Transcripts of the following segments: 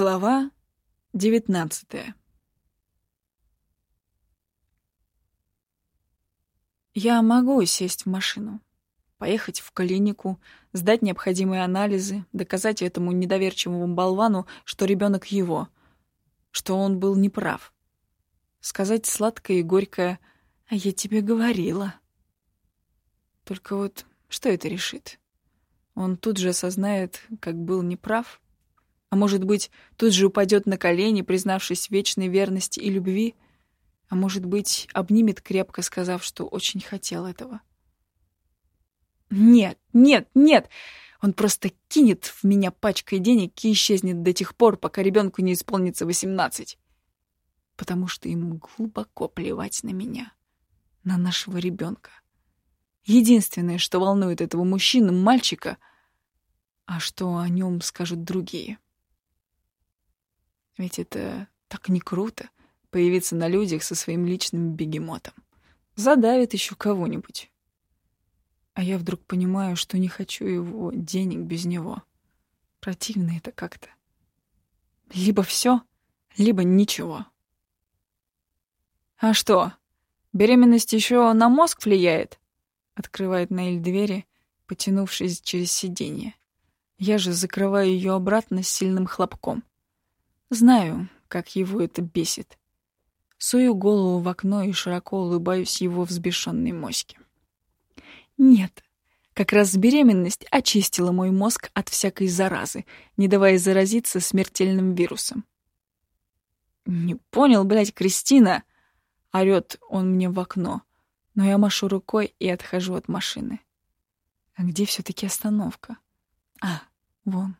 Глава девятнадцатая Я могу сесть в машину, поехать в клинику, сдать необходимые анализы, доказать этому недоверчивому болвану, что ребенок его, что он был неправ. Сказать сладкое и горькое «А я тебе говорила». Только вот что это решит? Он тут же осознает, как был неправ — а может быть, тут же упадет на колени, признавшись в вечной верности и любви? А может быть, обнимет крепко, сказав, что очень хотел этого? Нет, нет, нет! Он просто кинет в меня пачкой денег и исчезнет до тех пор, пока ребенку не исполнится восемнадцать. Потому что ему глубоко плевать на меня, на нашего ребенка. Единственное, что волнует этого мужчину, мальчика, а что о нем скажут другие — ведь это так не круто — появиться на людях со своим личным бегемотом. Задавит еще кого-нибудь. А я вдруг понимаю, что не хочу его денег без него. Противно это как-то. Либо все, либо ничего. «А что, беременность еще на мозг влияет?» Открывает Наиль двери, потянувшись через сиденье. Я же закрываю ее обратно с сильным хлопком. Знаю, как его это бесит. Сую голову в окно и широко улыбаюсь его взбешенной моське. Нет, как раз беременность очистила мой мозг от всякой заразы, не давая заразиться смертельным вирусом. «Не понял, блядь, Кристина!» — орёт он мне в окно, но я машу рукой и отхожу от машины. А где все таки остановка? А, вон,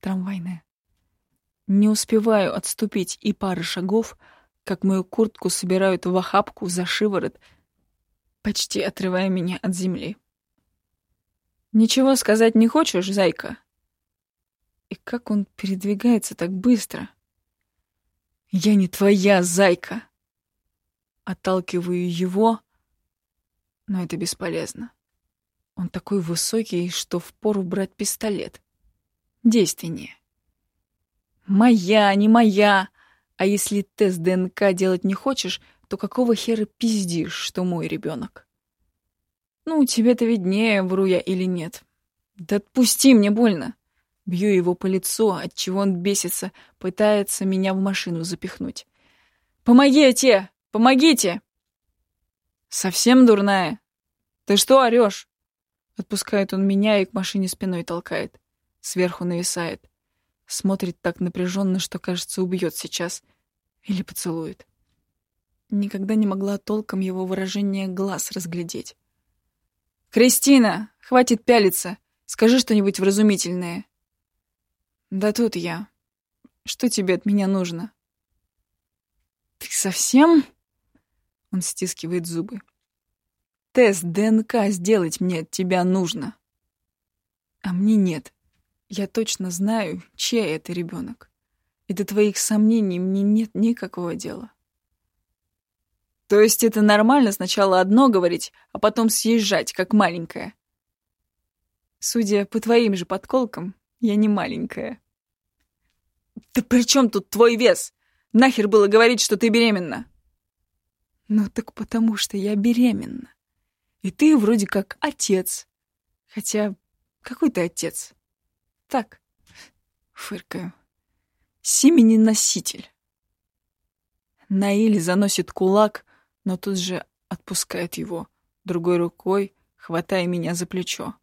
трамвайная. Не успеваю отступить и пары шагов, как мою куртку собирают в охапку за шиворот, почти отрывая меня от земли. «Ничего сказать не хочешь, зайка?» И как он передвигается так быстро? «Я не твоя зайка!» Отталкиваю его, но это бесполезно. Он такой высокий, что впору брать пистолет. Действеннее. Моя, не моя. А если тест ДНК делать не хочешь, то какого хера пиздишь, что мой ребенок? Ну, тебе-то виднее, вру я или нет. Да отпусти, мне больно. Бью его по лицу, отчего он бесится, пытается меня в машину запихнуть. «Помогите! Помогите!» «Совсем дурная? Ты что орешь?» Отпускает он меня и к машине спиной толкает. Сверху нависает. Смотрит так напряженно, что, кажется, убьет сейчас. Или поцелует. Никогда не могла толком его выражение глаз разглядеть. «Кристина, хватит пялиться. Скажи что-нибудь вразумительное». «Да тут я. Что тебе от меня нужно?» «Ты совсем?» Он стискивает зубы. «Тест ДНК сделать мне от тебя нужно». «А мне нет. Я точно знаю, чей это ребенок. И до твоих сомнений мне нет никакого дела. То есть это нормально сначала одно говорить, а потом съезжать, как маленькая? Судя по твоим же подколкам, я не маленькая. Да при чем тут твой вес? Нахер было говорить, что ты беременна? Ну так потому что я беременна. И ты вроде как отец. Хотя какой ты отец? Так, фыркаю. Семени-носитель. Наиль заносит кулак, но тут же отпускает его, другой рукой хватая меня за плечо.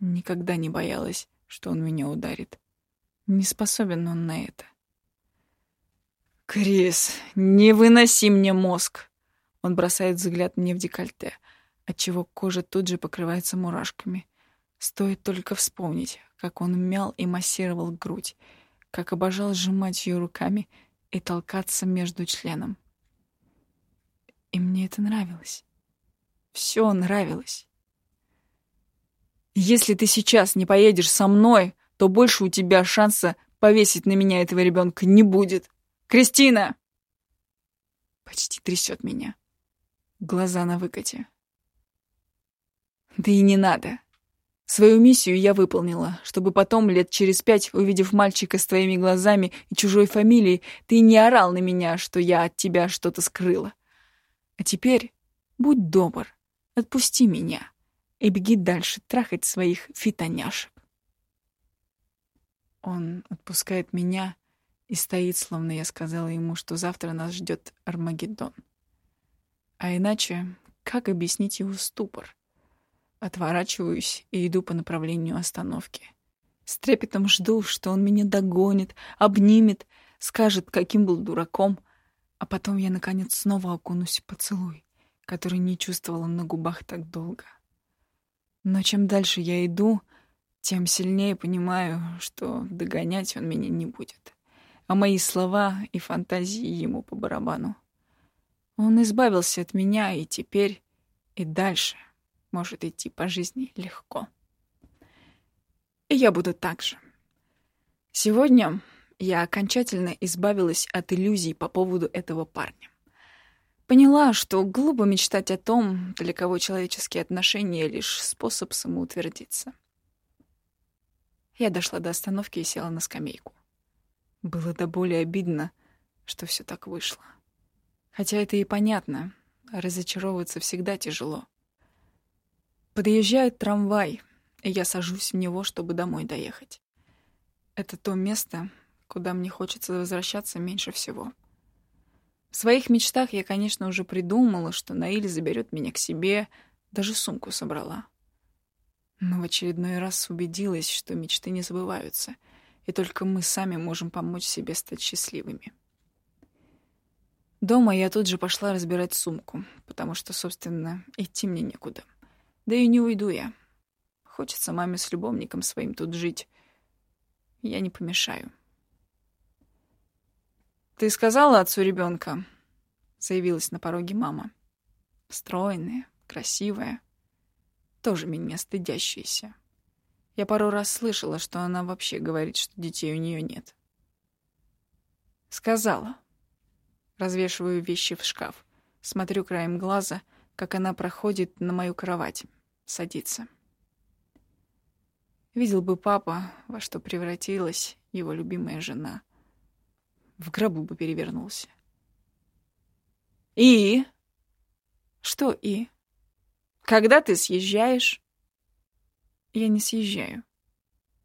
Никогда не боялась, что он меня ударит. Не способен он на это. «Крис, не выноси мне мозг!» Он бросает взгляд мне в декольте, отчего кожа тут же покрывается мурашками. Стоит только вспомнить, как он мял и массировал грудь, как обожал сжимать ее руками и толкаться между членом. И мне это нравилось. Все нравилось. Если ты сейчас не поедешь со мной, то больше у тебя шанса повесить на меня этого ребенка не будет. Кристина! Почти трясет меня. Глаза на выкате. Да и не надо. Свою миссию я выполнила, чтобы потом, лет через пять, увидев мальчика с твоими глазами и чужой фамилией, ты не орал на меня, что я от тебя что-то скрыла. А теперь будь добр, отпусти меня и беги дальше трахать своих фитоняшек. Он отпускает меня и стоит, словно я сказала ему, что завтра нас ждет Армагеддон. А иначе, как объяснить его ступор? Отворачиваюсь и иду по направлению остановки. С трепетом жду, что он меня догонит, обнимет, скажет, каким был дураком, а потом я, наконец, снова окунусь в поцелуй, который не чувствовала на губах так долго. Но чем дальше я иду, тем сильнее понимаю, что догонять он меня не будет. А мои слова и фантазии ему по барабану. Он избавился от меня, и теперь и дальше — может идти по жизни легко. И я буду так же. Сегодня я окончательно избавилась от иллюзий по поводу этого парня. Поняла, что глупо мечтать о том, для кого человеческие отношения — лишь способ самоутвердиться. Я дошла до остановки и села на скамейку. Было до боли обидно, что все так вышло. Хотя это и понятно, разочаровываться всегда тяжело. Подъезжает трамвай, и я сажусь в него, чтобы домой доехать. Это то место, куда мне хочется возвращаться меньше всего. В своих мечтах я, конечно, уже придумала, что Наиль заберет меня к себе, даже сумку собрала. Но в очередной раз убедилась, что мечты не забываются, и только мы сами можем помочь себе стать счастливыми. Дома я тут же пошла разбирать сумку, потому что, собственно, идти мне некуда. Да и не уйду я. Хочется маме с любовником своим тут жить. Я не помешаю. «Ты сказала отцу ребенка? заявилась на пороге мама. Стройная, красивая, тоже меня стыдящаяся. Я пару раз слышала, что она вообще говорит, что детей у нее нет. Сказала. Развешиваю вещи в шкаф. Смотрю краем глаза, как она проходит на мою кровать садится. Видел бы папа, во что превратилась его любимая жена. В гробу бы перевернулся. «И?» «Что «и?» «Когда ты съезжаешь?» «Я не съезжаю.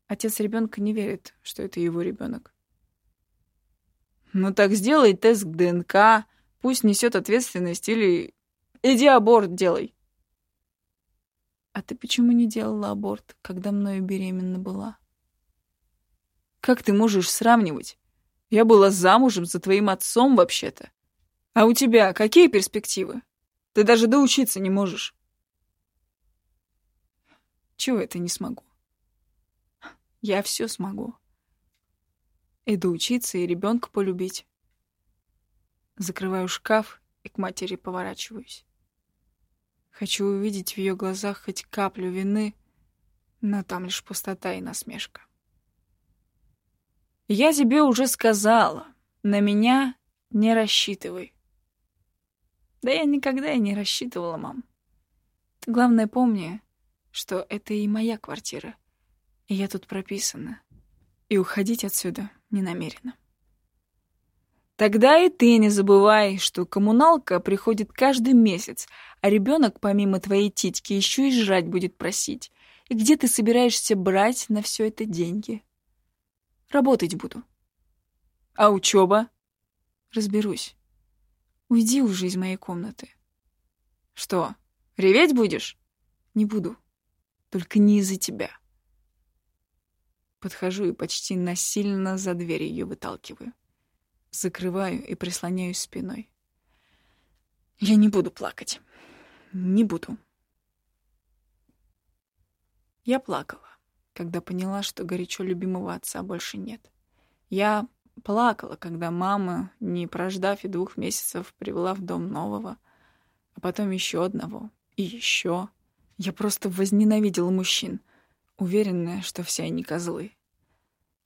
Отец ребенка не верит, что это его ребенок. «Ну так сделай тест ДНК, пусть несет ответственность или иди аборт делай». А ты почему не делала аборт, когда мною беременна была? Как ты можешь сравнивать? Я была замужем за твоим отцом вообще-то. А у тебя какие перспективы? Ты даже доучиться не можешь. Чего это не смогу? Я все смогу. И доучиться, и ребенка полюбить. Закрываю шкаф и к матери поворачиваюсь. Хочу увидеть в ее глазах хоть каплю вины, но там лишь пустота и насмешка. «Я тебе уже сказала, на меня не рассчитывай». «Да я никогда и не рассчитывала, мам. Ты, главное, помни, что это и моя квартира, и я тут прописана, и уходить отсюда не намерена». Тогда и ты не забывай, что коммуналка приходит каждый месяц, а ребенок помимо твоей титьки еще и жрать будет просить. И где ты собираешься брать на все это деньги? Работать буду. А учеба? Разберусь. Уйди уже из моей комнаты. Что, реветь будешь? Не буду. Только не из-за тебя. Подхожу и почти насильно за дверь ее выталкиваю. Закрываю и прислоняюсь спиной. Я не буду плакать. Не буду. Я плакала, когда поняла, что горячо любимого отца больше нет. Я плакала, когда мама, не прождав и двух месяцев, привела в дом нового, а потом еще одного и еще. Я просто возненавидела мужчин, уверенная, что все они козлы.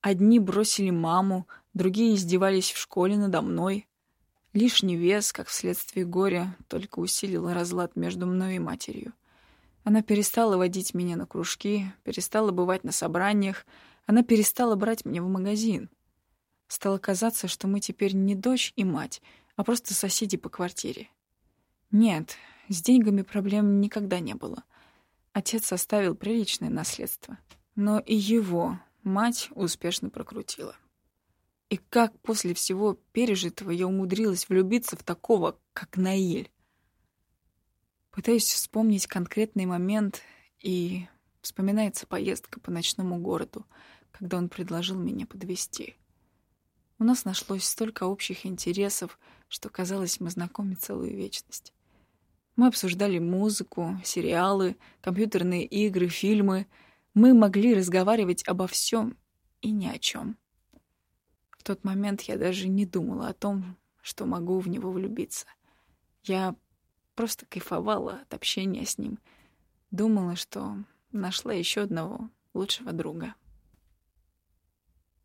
Одни бросили маму, другие издевались в школе надо мной. Лишний вес, как вследствие горя, только усилил разлад между мной и матерью. Она перестала водить меня на кружки, перестала бывать на собраниях, она перестала брать меня в магазин. Стало казаться, что мы теперь не дочь и мать, а просто соседи по квартире. Нет, с деньгами проблем никогда не было. Отец оставил приличное наследство. Но и его мать успешно прокрутила. И как после всего пережитого я умудрилась влюбиться в такого, как Наиль. Пытаюсь вспомнить конкретный момент, и вспоминается поездка по ночному городу, когда он предложил меня подвести. У нас нашлось столько общих интересов, что казалось, мы знакомы целую вечность. Мы обсуждали музыку, сериалы, компьютерные игры, фильмы. Мы могли разговаривать обо всем и ни о чем. В тот момент я даже не думала о том, что могу в него влюбиться. Я просто кайфовала от общения с ним. Думала, что нашла еще одного лучшего друга.